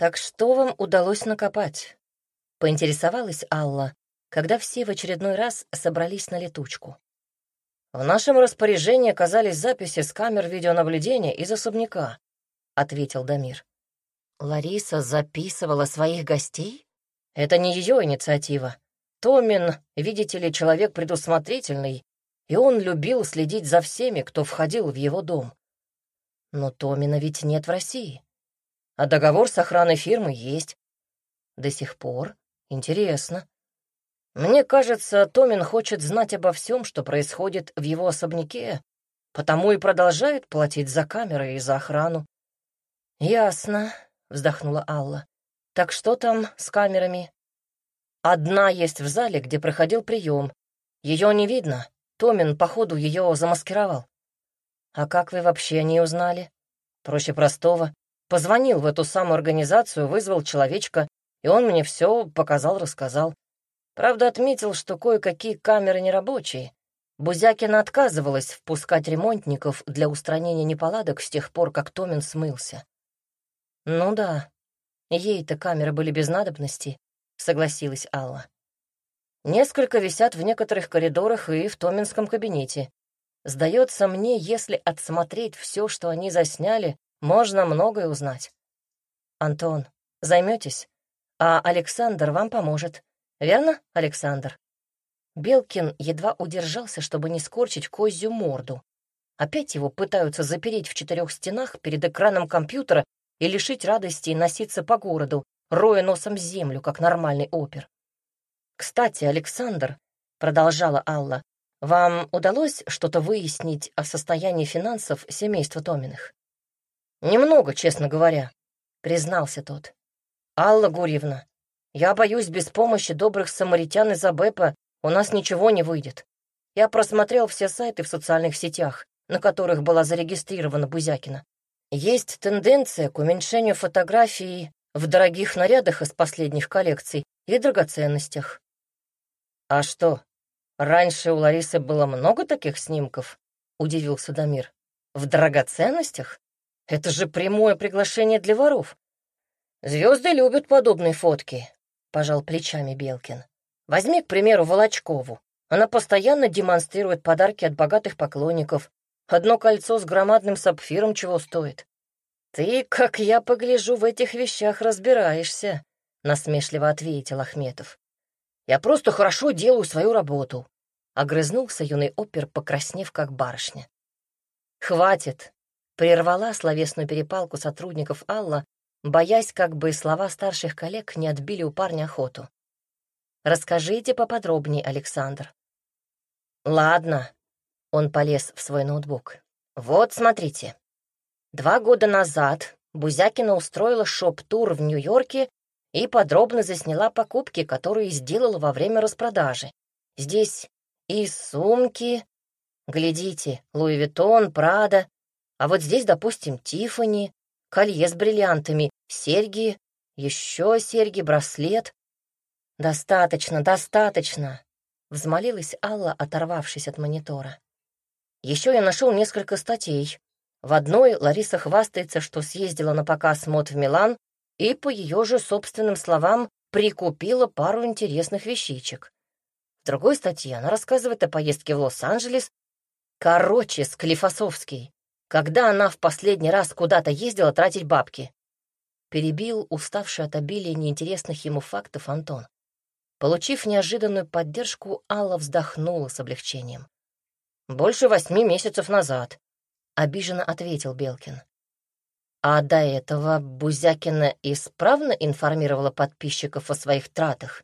«Так что вам удалось накопать?» — поинтересовалась Алла, когда все в очередной раз собрались на летучку. «В нашем распоряжении оказались записи с камер видеонаблюдения из особняка», — ответил Дамир. «Лариса записывала своих гостей?» «Это не ее инициатива. Томин, видите ли, человек предусмотрительный, и он любил следить за всеми, кто входил в его дом. Но Томина ведь нет в России. А договор с охраной фирмы есть. До сих пор. Интересно. Мне кажется, Томин хочет знать обо всем, что происходит в его особняке, потому и продолжает платить за камеры и за охрану. «Ясно», — вздохнула Алла. «Так что там с камерами?» «Одна есть в зале, где проходил прием. Ее не видно. Томин, походу, ее замаскировал». «А как вы вообще не узнали?» «Проще простого. Позвонил в эту самую организацию, вызвал человечка, и он мне все показал, рассказал. Правда, отметил, что кое-какие камеры нерабочие. Бузякина отказывалась впускать ремонтников для устранения неполадок с тех пор, как Томин смылся. «Ну да, ей-то камеры были без надобности», — согласилась Алла. «Несколько висят в некоторых коридорах и в Томинском кабинете. Сдается мне, если отсмотреть все, что они засняли, можно многое узнать. Антон, займетесь, а Александр вам поможет. Верно, Александр? Белкин едва удержался, чтобы не скорчить козью морду. Опять его пытаются запереть в четырех стенах перед экраном компьютера и лишить радости носиться по городу, роя носом землю, как нормальный опер. «Кстати, Александр», — продолжала Алла, — «вам удалось что-то выяснить о состоянии финансов семейства Томиных?» «Немного, честно говоря», — признался тот. «Алла Гурьевна, я боюсь, без помощи добрых самаритян из Абэпа у нас ничего не выйдет. Я просмотрел все сайты в социальных сетях, на которых была зарегистрирована Бузякина. Есть тенденция к уменьшению фотографий в дорогих нарядах из последних коллекций и драгоценностях. А что, раньше у Ларисы было много таких снимков? Удивился Дамир. В драгоценностях? Это же прямое приглашение для воров. Звезды любят подобные фотки, пожал плечами Белкин. Возьми, к примеру, Волочкову. Она постоянно демонстрирует подарки от богатых поклонников. Одно кольцо с громадным сапфиром чего стоит. Ты, как я погляжу, в этих вещах разбираешься, насмешливо ответил Ахметов. Я просто хорошо делаю свою работу, огрызнулся юный опер, покраснев как барышня. Хватит, Прервала словесную перепалку сотрудников Алла, боясь, как бы слова старших коллег не отбили у парня охоту. «Расскажите поподробнее, Александр». «Ладно», — он полез в свой ноутбук. «Вот, смотрите. Два года назад Бузякина устроила шоп-тур в Нью-Йорке и подробно засняла покупки, которые сделала во время распродажи. Здесь и сумки, глядите, Луи Виттон, Прада, а вот здесь, допустим, Тифани, колье с бриллиантами, серьги, еще серьги, браслет. «Достаточно, достаточно!» — взмолилась Алла, оторвавшись от монитора. Еще я нашел несколько статей. В одной Лариса хвастается, что съездила на показ мод в Милан и, по ее же собственным словам, прикупила пару интересных вещичек. В другой статье она рассказывает о поездке в Лос-Анджелес. Короче, Склифосовский. Когда она в последний раз куда-то ездила тратить бабки? Перебил уставший от обилия неинтересных ему фактов Антон. Получив неожиданную поддержку, Алла вздохнула с облегчением. «Больше восьми месяцев назад», — обиженно ответил Белкин. А до этого Бузякина исправно информировала подписчиков о своих тратах,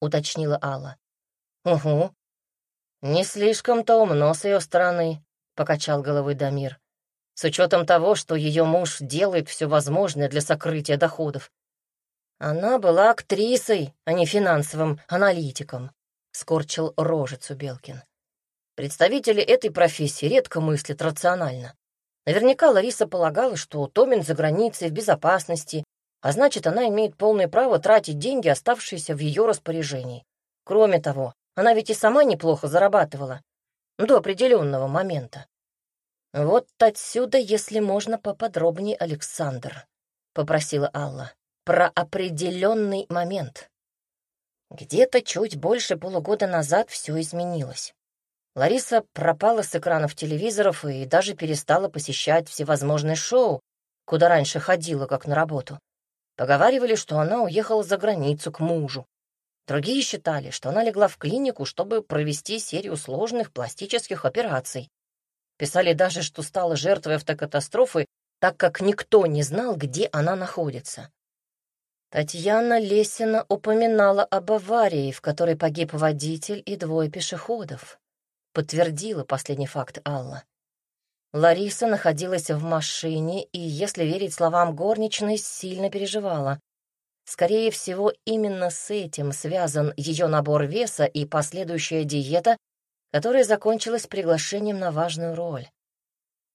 уточнила Алла. Угу. Не слишком-то умно с ее стороны, покачал головой Дамир с учетом того, что ее муж делает все возможное для сокрытия доходов. Она была актрисой, а не финансовым аналитиком, скорчил рожицу Белкин. Представители этой профессии редко мыслят рационально. Наверняка Лариса полагала, что Томин за границей в безопасности, а значит, она имеет полное право тратить деньги, оставшиеся в ее распоряжении. Кроме того, она ведь и сама неплохо зарабатывала до определенного момента. «Вот отсюда, если можно поподробнее, Александр», — попросила Алла. про определенный момент. Где-то чуть больше полугода назад все изменилось. Лариса пропала с экранов телевизоров и даже перестала посещать всевозможные шоу, куда раньше ходила как на работу. Поговаривали, что она уехала за границу к мужу. Другие считали, что она легла в клинику, чтобы провести серию сложных пластических операций. Писали даже, что стала жертвой автокатастрофы, так как никто не знал, где она находится. Татьяна Лесина упоминала об аварии, в которой погиб водитель и двое пешеходов. Подтвердила последний факт Алла. Лариса находилась в машине и, если верить словам горничной, сильно переживала. Скорее всего, именно с этим связан ее набор веса и последующая диета, которая закончилась приглашением на важную роль.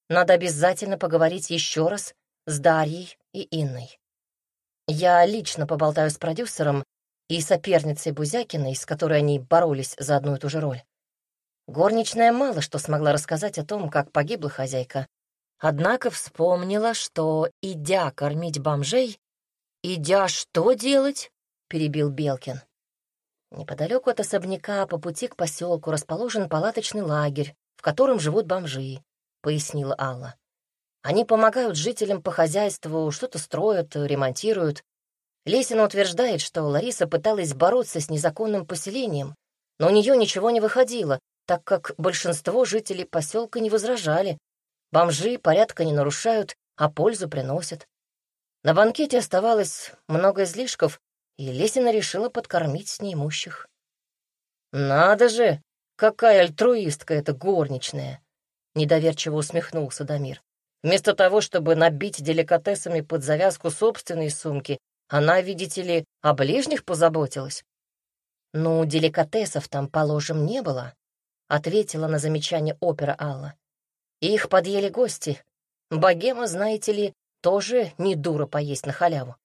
Надо обязательно поговорить еще раз с Дарьей и Инной. Я лично поболтаю с продюсером и соперницей Бузякиной, с которой они боролись за одну и ту же роль. Горничная мало что смогла рассказать о том, как погибла хозяйка. Однако вспомнила, что, идя кормить бомжей, «Идя что делать?» — перебил Белкин. Неподалеку от особняка по пути к поселку расположен палаточный лагерь, в котором живут бомжи, — пояснила Алла. Они помогают жителям по хозяйству, что-то строят, ремонтируют. Лесина утверждает, что Лариса пыталась бороться с незаконным поселением, но у нее ничего не выходило, так как большинство жителей поселка не возражали. Бомжи порядка не нарушают, а пользу приносят. На банкете оставалось много излишков, и Лесина решила подкормить неимущих. «Надо же, какая альтруистка эта горничная!» — недоверчиво усмехнулся Дамир. «Вместо того, чтобы набить деликатесами под завязку собственной сумки, она, видите ли, о ближних позаботилась». «Ну, деликатесов там, положим, не было», — ответила на замечание опера Алла. «Их подъели гости. Богема, знаете ли, тоже не дура поесть на халяву.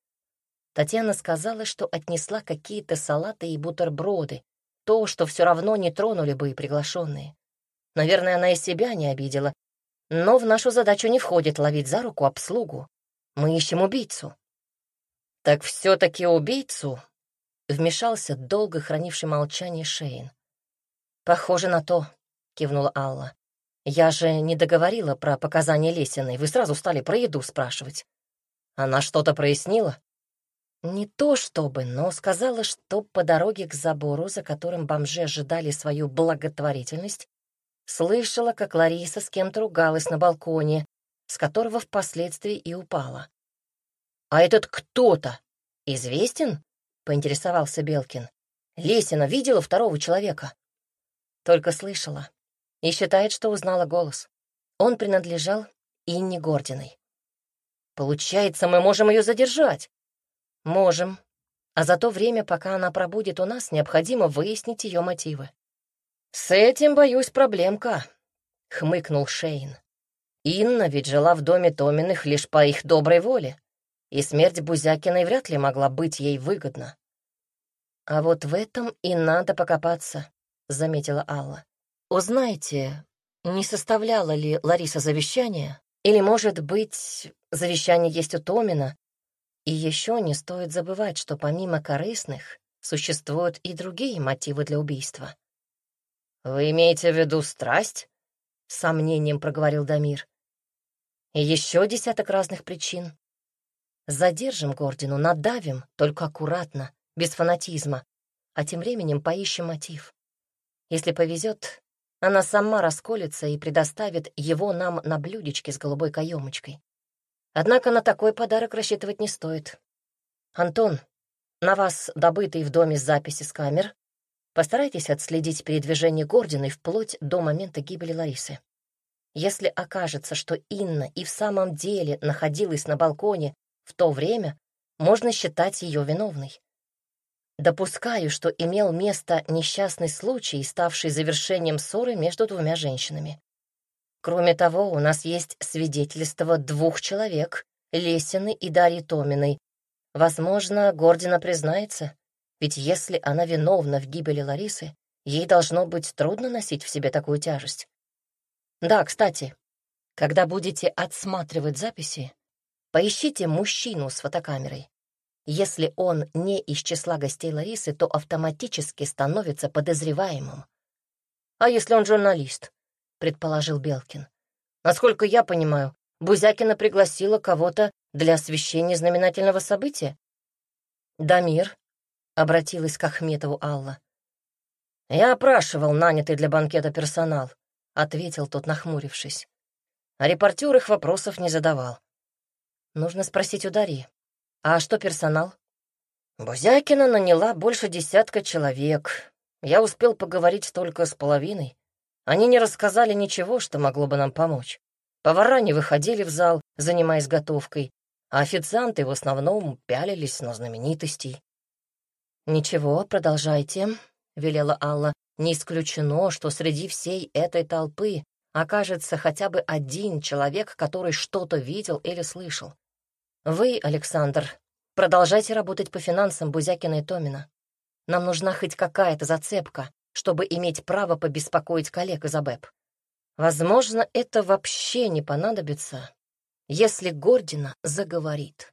Татьяна сказала, что отнесла какие-то салаты и бутерброды, то, что все равно не тронули бы и приглашенные. Наверное, она и себя не обидела, но в нашу задачу не входит ловить за руку обслугу. Мы ищем убийцу. Так все-таки убийцу вмешался долго хранивший молчание Шейн. Похоже на то, кивнула Алла. Я же не договорила про показания Лесиной, вы сразу стали про еду спрашивать. Она что-то прояснила? Не то чтобы, но сказала, что по дороге к забору, за которым бомжи ожидали свою благотворительность, слышала, как Лариса с кем-то ругалась на балконе, с которого впоследствии и упала. «А этот кто-то известен?» — поинтересовался Белкин. «Лесина видела второго человека?» «Только слышала и считает, что узнала голос. Он принадлежал Инне Гординой. «Получается, мы можем ее задержать?» «Можем. А за то время, пока она пробудет у нас, необходимо выяснить ее мотивы». «С этим, боюсь, проблемка», — хмыкнул Шейн. «Инна ведь жила в доме Томиных лишь по их доброй воле, и смерть Бузякиной вряд ли могла быть ей выгодна». «А вот в этом и надо покопаться», — заметила Алла. Узнайте, не составляла ли Лариса завещание, или, может быть, завещание есть у Томина. И еще не стоит забывать, что помимо корыстных существуют и другие мотивы для убийства. «Вы имеете в виду страсть?» — с сомнением проговорил Дамир. «И еще десяток разных причин. Задержим Гордину, надавим, только аккуратно, без фанатизма, а тем временем поищем мотив. Если повезет, она сама расколется и предоставит его нам на блюдечке с голубой каемочкой. Однако на такой подарок рассчитывать не стоит. Антон, на вас добытые в доме записи с камер. Постарайтесь отследить передвижение Гординой вплоть до момента гибели Ларисы. Если окажется, что Инна и в самом деле находилась на балконе в то время, можно считать ее виновной. Допускаю, что имел место несчастный случай, ставший завершением ссоры между двумя женщинами. Кроме того, у нас есть свидетельство двух человек, Лесины и Дарьи Томиной. Возможно, Гордина признается, ведь если она виновна в гибели Ларисы, ей должно быть трудно носить в себе такую тяжесть. Да, кстати, когда будете отсматривать записи, поищите мужчину с фотокамерой. Если он не из числа гостей Ларисы, то автоматически становится подозреваемым. «А если он журналист?» — предположил Белкин. «Насколько я понимаю, Бузякина пригласила кого-то для освещения знаменательного события?» «Дамир», — обратилась к Ахметову Алла. «Я опрашивал нанятый для банкета персонал», — ответил тот, нахмурившись. А репортер их вопросов не задавал. «Нужно спросить у Дарьи. А что персонал?» Бузякина наняла больше десятка человек. Я успел поговорить только с половиной. Они не рассказали ничего, что могло бы нам помочь. Повара не выходили в зал, занимаясь готовкой, а официанты в основном пялились на знаменитостей. «Ничего, продолжайте», — велела Алла. «Не исключено, что среди всей этой толпы окажется хотя бы один человек, который что-то видел или слышал. Вы, Александр, продолжайте работать по финансам Бузякина и Томина. Нам нужна хоть какая-то зацепка, чтобы иметь право побеспокоить коллег из АБЭП. Возможно, это вообще не понадобится, если Гордина заговорит.